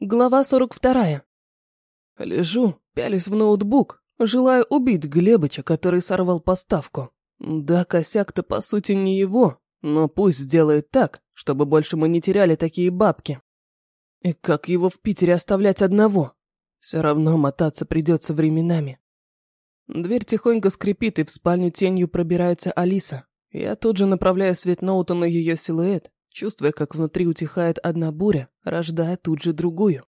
Глава 42. Лежу, пялись в ноутбук, желая убить Глебыча, который сорвал поставку. Да, косяк-то по сути не его, но пусть сделает так, чтобы больше мы не теряли такие бабки. И как его в Питере оставлять одного? Все равно мотаться придется временами. Дверь тихонько скрипит, и в спальню тенью пробирается Алиса. Я тут же направляю свет ноута на ее силуэт, чувствуя, как внутри утихает одна буря, рождая тут же другую.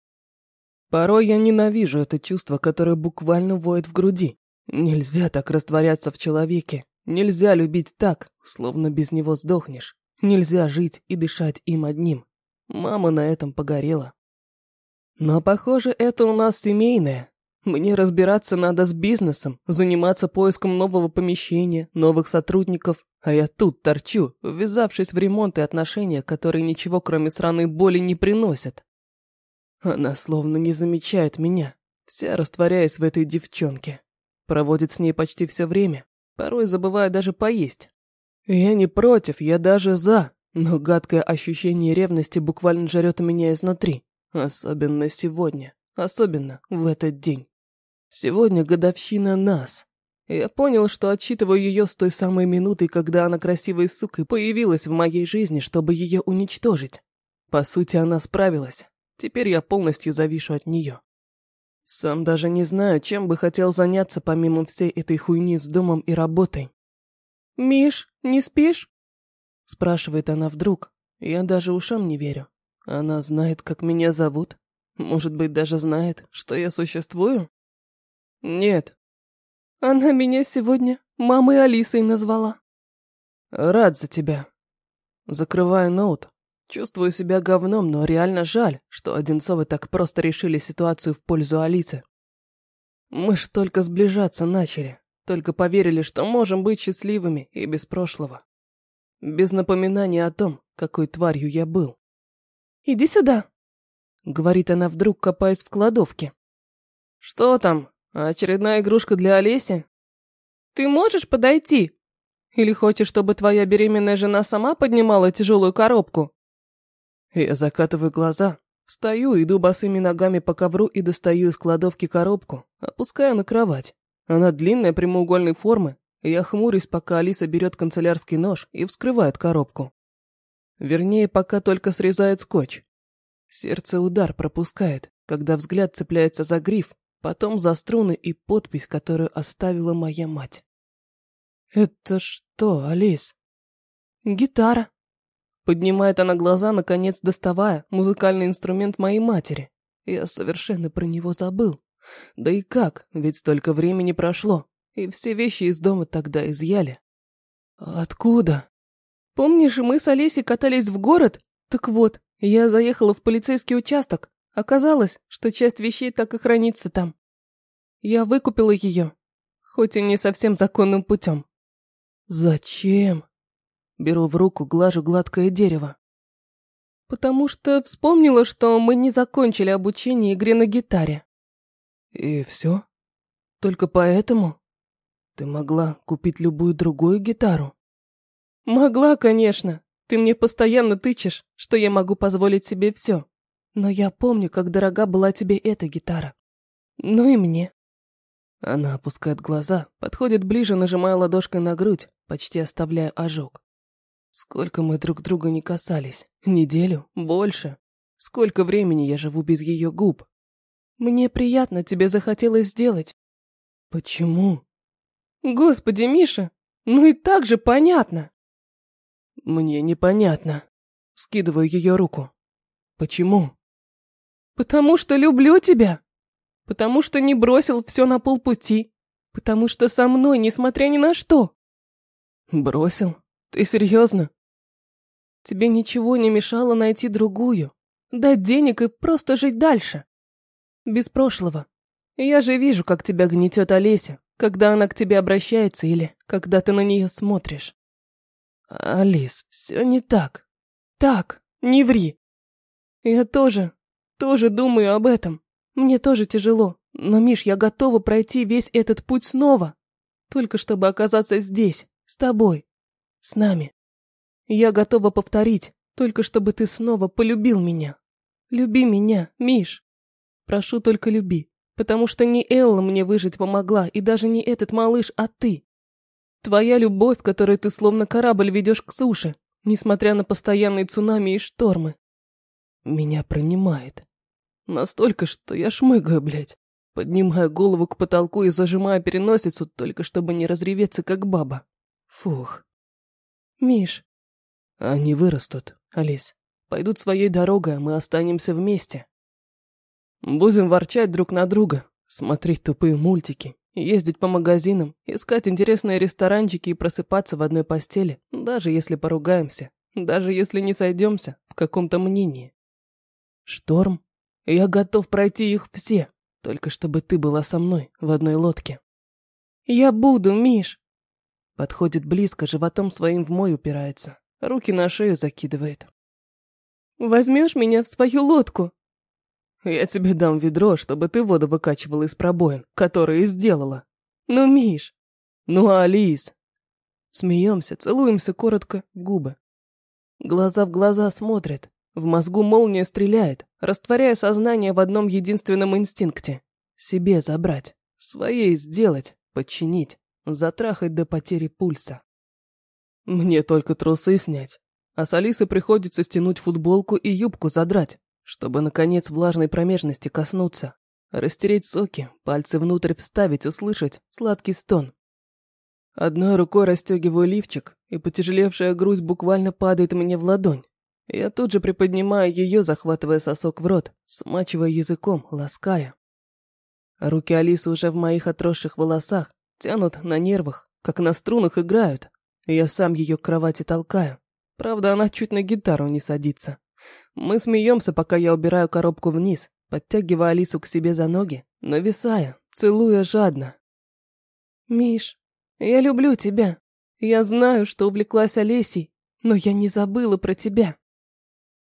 Порой я ненавижу это чувство, которое буквально воет в груди. Нельзя так растворяться в человеке. Нельзя любить так, словно без него сдохнешь. Нельзя жить и дышать им одним. Мама на этом погорела. Но, похоже, это у нас семейное. Мне разбираться надо с бизнесом, заниматься поиском нового помещения, новых сотрудников, а я тут торчу, ввязавшись в ремонт и отношения, которые ничего кроме сраной боли не приносят. Она словно не замечает меня, вся растворяясь в этой девчонке. Проводит с ней почти все время, порой забывая даже поесть. Я не против, я даже за, но гадкое ощущение ревности буквально жрет меня изнутри. Особенно сегодня, особенно в этот день. Сегодня годовщина нас. Я понял, что отчитываю ее с той самой минуты, когда она красивой сукой появилась в моей жизни, чтобы ее уничтожить. По сути, она справилась. Теперь я полностью завишу от нее. Сам даже не знаю, чем бы хотел заняться помимо всей этой хуйни с домом и работой. «Миш, не спишь?» Спрашивает она вдруг. Я даже ушам не верю. Она знает, как меня зовут. Может быть, даже знает, что я существую? Нет, она меня сегодня мамой Алисой назвала. Рад за тебя. Закрываю ноут. Чувствую себя говном, но реально жаль, что Одинцовы так просто решили ситуацию в пользу Алисы. Мы ж только сближаться начали, только поверили, что можем быть счастливыми и без прошлого. Без напоминания о том, какой тварью я был. «Иди сюда», — говорит она вдруг, копаясь в кладовке. «Что там?» Очередная игрушка для Олеси? Ты можешь подойти? Или хочешь, чтобы твоя беременная жена сама поднимала тяжелую коробку? Я закатываю глаза, встаю, иду босыми ногами по ковру и достаю из кладовки коробку, опускаю на кровать. Она длинная, прямоугольной формы, я хмурюсь, пока Алиса берет канцелярский нож и вскрывает коробку. Вернее, пока только срезает скотч. Сердце удар пропускает, когда взгляд цепляется за гриф, потом за струны и подпись, которую оставила моя мать. «Это что, Алис?» «Гитара». Поднимает она глаза, наконец доставая музыкальный инструмент моей матери. Я совершенно про него забыл. Да и как, ведь столько времени прошло, и все вещи из дома тогда изъяли. «Откуда?» «Помнишь, мы с Олесей катались в город? Так вот, я заехала в полицейский участок, Оказалось, что часть вещей так и хранится там. Я выкупила ее, хоть и не совсем законным путем. Зачем? Беру в руку, глажу гладкое дерево. Потому что вспомнила, что мы не закончили обучение игре на гитаре. И все? Только поэтому? Ты могла купить любую другую гитару? Могла, конечно. Ты мне постоянно тычешь, что я могу позволить себе все. Но я помню, как дорога была тебе эта гитара. Ну и мне. Она опускает глаза, подходит ближе, нажимая ладошкой на грудь, почти оставляя ожог. Сколько мы друг друга не касались? Неделю? Больше? Сколько времени я живу без ее губ? Мне приятно тебе захотелось сделать. Почему? Господи, Миша, ну и так же понятно. Мне непонятно. Скидываю ее руку. Почему? Потому что люблю тебя. Потому что не бросил все на полпути. Потому что со мной, несмотря ни на что. Бросил? Ты серьезно? Тебе ничего не мешало найти другую, дать денег и просто жить дальше. Без прошлого. Я же вижу, как тебя гнетет Олеся, когда она к тебе обращается или когда ты на нее смотришь. Алис, все не так. Так, не ври. Я тоже тоже думаю об этом. Мне тоже тяжело. Но, Миш, я готова пройти весь этот путь снова. Только чтобы оказаться здесь, с тобой, с нами. Я готова повторить, только чтобы ты снова полюбил меня. Люби меня, Миш. Прошу только люби, потому что не Элла мне выжить помогла, и даже не этот малыш, а ты. Твоя любовь, которой ты словно корабль ведешь к суше, несмотря на постоянные цунами и штормы. Меня принимает. Настолько, что я шмыгаю, блядь. Поднимаю голову к потолку и зажимаю переносицу, только чтобы не разреветься, как баба. Фух. Миш. Они вырастут, Алис. Пойдут своей дорогой, а мы останемся вместе. Будем ворчать друг на друга, смотреть тупые мультики, ездить по магазинам, искать интересные ресторанчики и просыпаться в одной постели, даже если поругаемся, даже если не сойдемся в каком-то мнении. Шторм? Я готов пройти их все, только чтобы ты была со мной в одной лодке. Я буду, Миш. Подходит близко, животом своим в мой упирается, руки на шею закидывает. Возьмешь меня в свою лодку? Я тебе дам ведро, чтобы ты воду выкачивала из пробоин, которые сделала. Ну, Миш. Ну, Алис. Смеемся, целуемся коротко в губы. Глаза в глаза смотрят. В мозгу молния стреляет, растворяя сознание в одном единственном инстинкте. Себе забрать, своей сделать, подчинить, затрахать до потери пульса. Мне только трусы снять, а с Алисы приходится стянуть футболку и юбку задрать, чтобы, наконец, влажной промежности коснуться, растереть соки, пальцы внутрь вставить, услышать сладкий стон. Одной рукой расстегиваю лифчик, и потяжелевшая грудь буквально падает мне в ладонь. Я тут же приподнимаю ее, захватывая сосок в рот, смачивая языком, лаская. Руки Алисы уже в моих отросших волосах, тянут на нервах, как на струнах играют. Я сам ее к кровати толкаю. Правда, она чуть на гитару не садится. Мы смеемся, пока я убираю коробку вниз, подтягивая Алису к себе за ноги, нависая, целуя жадно. «Миш, я люблю тебя. Я знаю, что увлеклась Олесей, но я не забыла про тебя».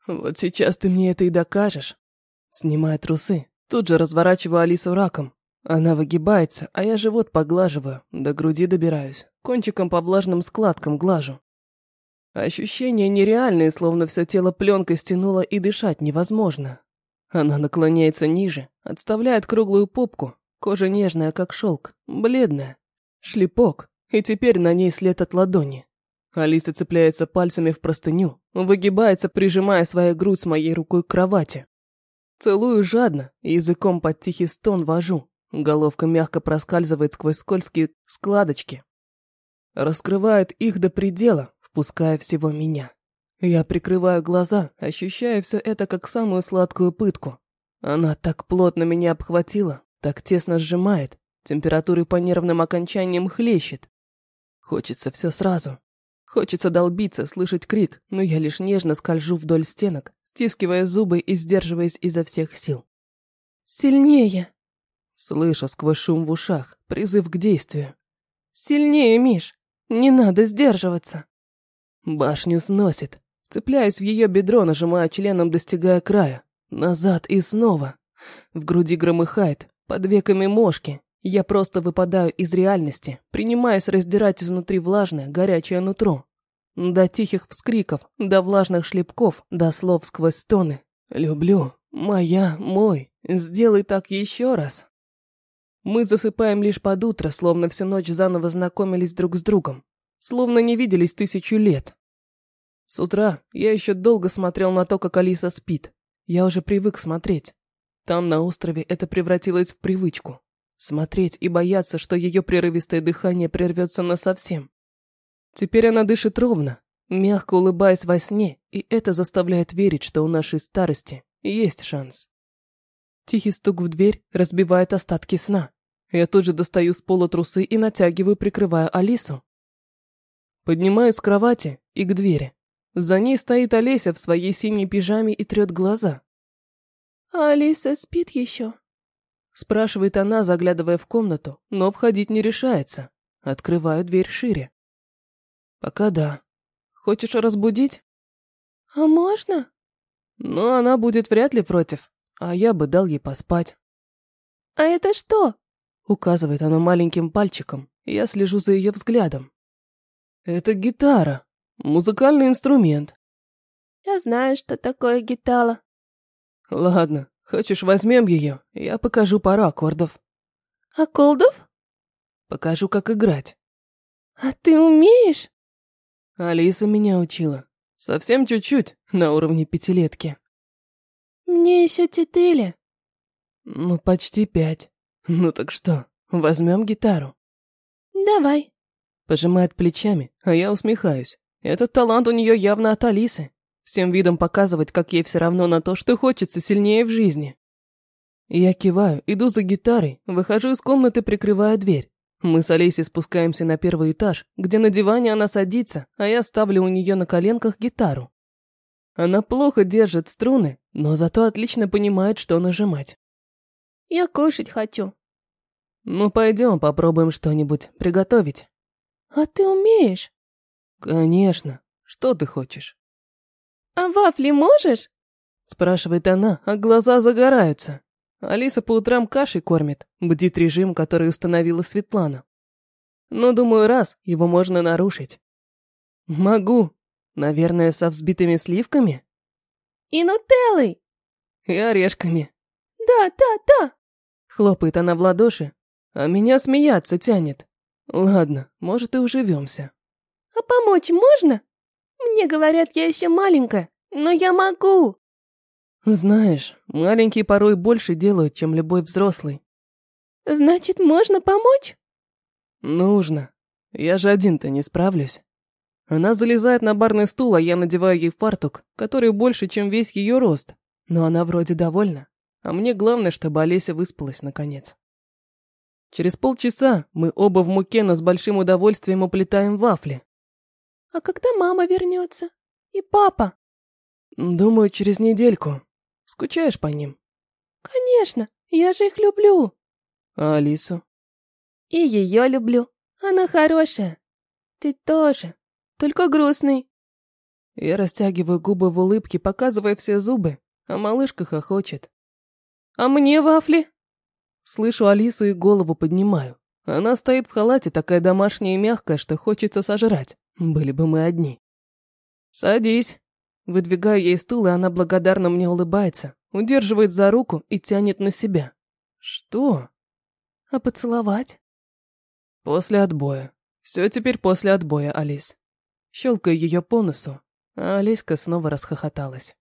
«Вот сейчас ты мне это и докажешь». Снимая трусы, тут же разворачиваю Алису раком. Она выгибается, а я живот поглаживаю, до груди добираюсь, кончиком по влажным складкам глажу. Ощущения нереальные, словно все тело пленкой стянуло и дышать невозможно. Она наклоняется ниже, отставляет круглую попку, кожа нежная, как шелк, бледная. Шлепок, и теперь на ней след от ладони. Алиса цепляется пальцами в простыню, выгибается, прижимая свою грудь с моей рукой к кровати. Целую жадно, языком под тихий стон вожу. Головка мягко проскальзывает сквозь скользкие складочки. Раскрывает их до предела, впуская всего меня. Я прикрываю глаза, ощущая все это как самую сладкую пытку. Она так плотно меня обхватила, так тесно сжимает, температуры по нервным окончаниям хлещет. Хочется все сразу. Хочется долбиться, слышать крик, но я лишь нежно скольжу вдоль стенок, стискивая зубы и сдерживаясь изо всех сил. «Сильнее!» Слышу сквозь шум в ушах, призыв к действию. «Сильнее, Миш! Не надо сдерживаться!» Башню сносит. Цепляюсь в ее бедро, нажимая членом, достигая края. Назад и снова. В груди громыхает, под веками мошки. Я просто выпадаю из реальности, принимаясь раздирать изнутри влажное, горячее нутро. До тихих вскриков, до влажных шлепков, до слов сквозь стоны. «Люблю, моя, мой, сделай так еще раз». Мы засыпаем лишь под утро, словно всю ночь заново знакомились друг с другом словно не виделись тысячу лет. С утра я еще долго смотрел на то, как Алиса спит. Я уже привык смотреть. Там, на острове, это превратилось в привычку. Смотреть и бояться, что ее прерывистое дыхание прервется насовсем. Теперь она дышит ровно, мягко улыбаясь во сне, и это заставляет верить, что у нашей старости есть шанс. Тихий стук в дверь разбивает остатки сна. Я тут же достаю с пола трусы и натягиваю, прикрывая Алису. Поднимаюсь с кровати и к двери. За ней стоит Олеся в своей синей пижаме и трет глаза. «А Алиса спит еще?» Спрашивает она, заглядывая в комнату, но входить не решается. Открываю дверь шире. «Пока да. Хочешь разбудить?» «А можно?» «Ну, она будет вряд ли против, а я бы дал ей поспать». «А это что?» Указывает она маленьким пальчиком, я слежу за ее взглядом. Это гитара. Музыкальный инструмент. Я знаю, что такое гитара. Ладно, хочешь возьмем ее, я покажу пару аккордов. Аккордов? Покажу, как играть. А ты умеешь? Алиса меня учила. Совсем чуть-чуть, на уровне пятилетки. Мне еще четыре. Ну, почти пять. Ну так что, возьмем гитару? Давай. Пожимает плечами, а я усмехаюсь. Этот талант у нее явно от Алисы. Всем видом показывать, как ей все равно на то, что хочется сильнее в жизни. Я киваю, иду за гитарой, выхожу из комнаты, прикрывая дверь. Мы с Олесей спускаемся на первый этаж, где на диване она садится, а я ставлю у нее на коленках гитару. Она плохо держит струны, но зато отлично понимает, что нажимать. Я кушать хочу. Ну, пойдем попробуем что-нибудь приготовить. А ты умеешь? Конечно. Что ты хочешь? А вафли можешь? Спрашивает она, а глаза загораются. Алиса по утрам кашей кормит, бдит режим, который установила Светлана. Но, думаю, раз, его можно нарушить. Могу. Наверное, со взбитыми сливками? И нутеллой. И орешками. Да, да, да. Хлопает она в ладоши, а меня смеяться тянет. Ладно, может, и уживемся. А помочь можно? Мне говорят, я еще маленькая, но я могу. Знаешь, маленькие порой больше делают, чем любой взрослый. Значит, можно помочь? Нужно. Я же один-то не справлюсь. Она залезает на барный стул, а я надеваю ей фартук, который больше, чем весь ее рост. Но она вроде довольна. А мне главное, чтобы Олеся выспалась наконец. Через полчаса мы оба в муке, но с большим удовольствием уплетаем вафли. А когда мама вернется? И папа? Думаю, через недельку. Скучаешь по ним? Конечно, я же их люблю. А Алису? И ее люблю. Она хорошая. Ты тоже. Только грустный. Я растягиваю губы в улыбке, показывая все зубы, а малышка хохочет. А мне вафли? Слышу Алису и голову поднимаю. Она стоит в халате, такая домашняя и мягкая, что хочется сожрать. Были бы мы одни. Садись. Выдвигаю ей стул, и она благодарно мне улыбается, удерживает за руку и тянет на себя. Что? А поцеловать? После отбоя. Все теперь после отбоя, Алис. Щелкаю ее по носу, а Алиска снова расхохоталась.